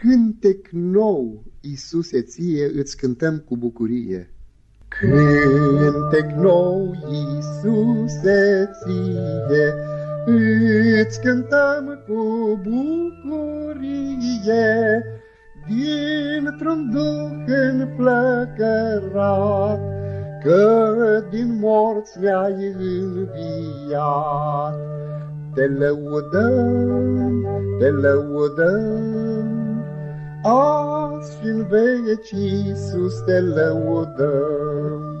cântec nou, Iisuse, ție îți cântăm cu bucurie. Cântec nou, Iisuse, ție îți cântăm cu bucurie, dintr-un duh înflăcărat, că din morți ne-ai înviat. Te lăudăm, te lăudăm, Azi și în veci, Iisus, te lăudăm.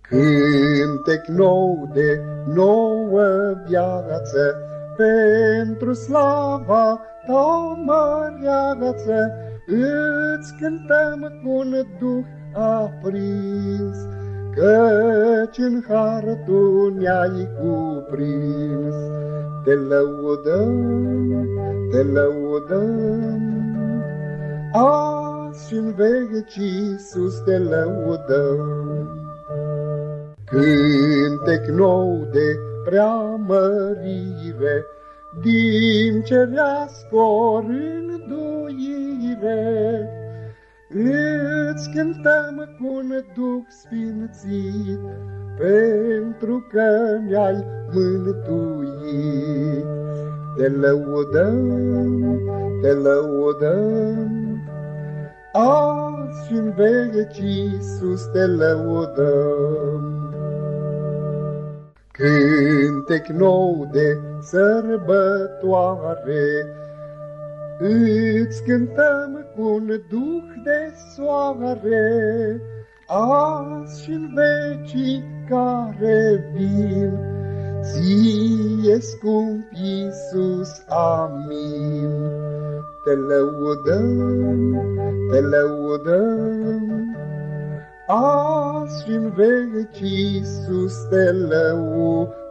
Cântec nou de nouă viață, Pentru slava ta măreață, Îți cântăm cu un duh aprins, Căci în har tu ne-ai cuprins. Te lăudăm, te lăudăm, Azi și în veci, Iisus, te lăudăm. Cântec nou de preamărire, Din cerească rânduire, Îți cântăm cu un duc sfințit, Pentru că ne-ai mântuit. Te lăudăm, te lăudăm, Azi și în veci, Iisus, te lăudăm. Cântec nou de sărbătoare, Îți cântăm cu un duh de soare, Azi și în vecii care vin, Ție scump Iisus, amin. Te lăudăm, te lăudăm, Azi și în veci, Iisus, te lăudăm.